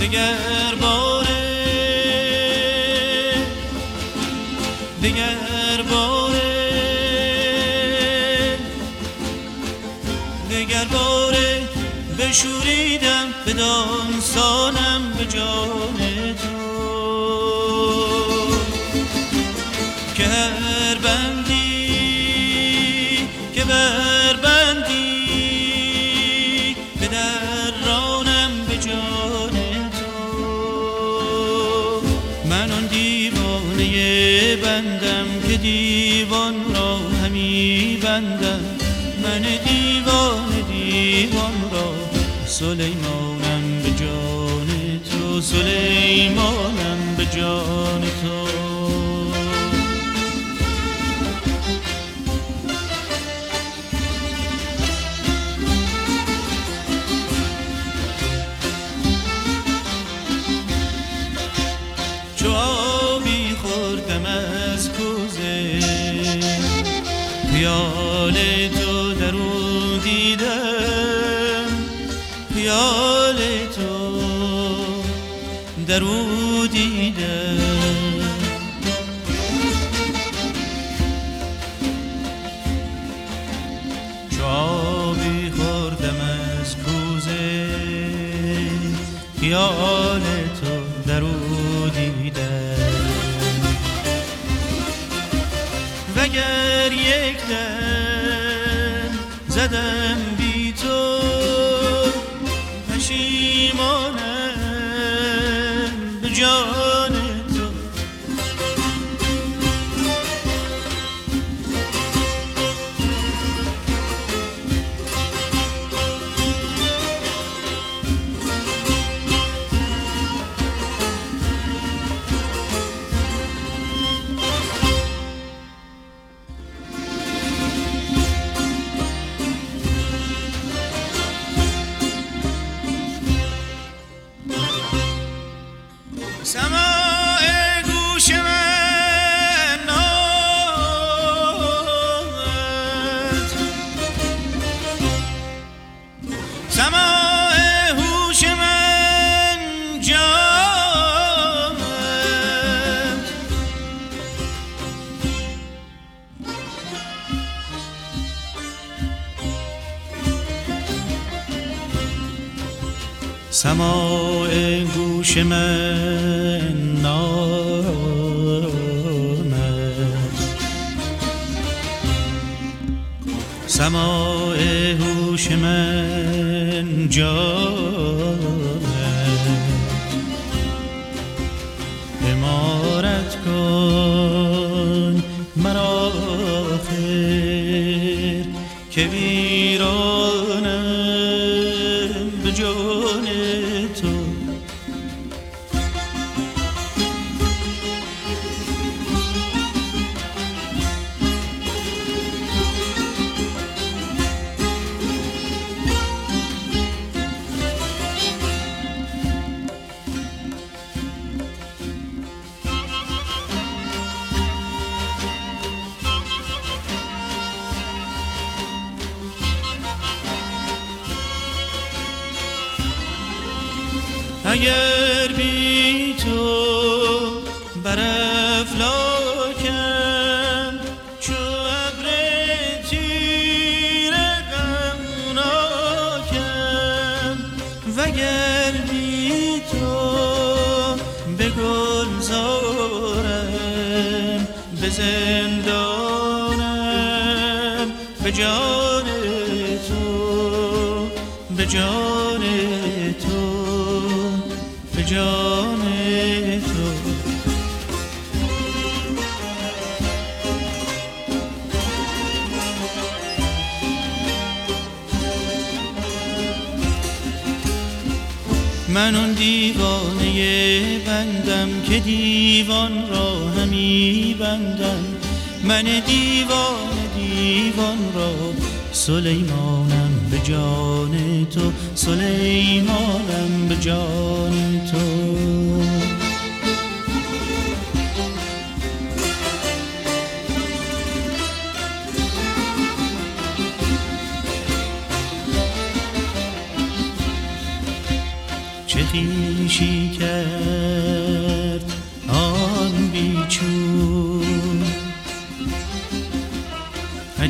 دگر باره دگر باره دگر باره. بشوریدم به دانسانم به جان تو که هر بندی بندم من دیوان دیوان را سلیمانم به جان تو سلیمانم به جان در او دیدم چو آبی خوردم از کوزه خیال تو در او دیدم وگر یک دم زدم سماع گوش من نامد سماع هوش من جامد امارت کن مرا خیر که ویرانم به اگر بی تو بر افلاکم چو ابر تیر غمناکم. وگر بی تو به گلزارم به زندانم به جان تو به جان جان تو. من اون دیوانه بندم که دیوان را همی بندم. من دیوان دیوان را سلیمانم به جان تو سلیمانم به جان تو. چه خیشی کرد؟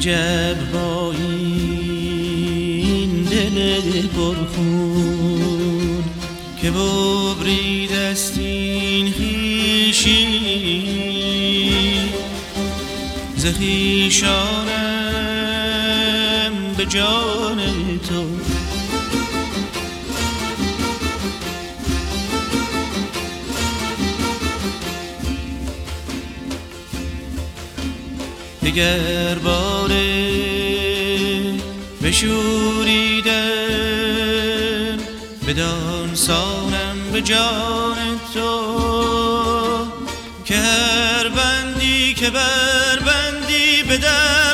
عجب با این دل پرخون که ببرید است این خیشی زخیشانم به جان تو دگر باره بشوریدم. بدان سانم به جان تو که هر بندی که بر بندی بدن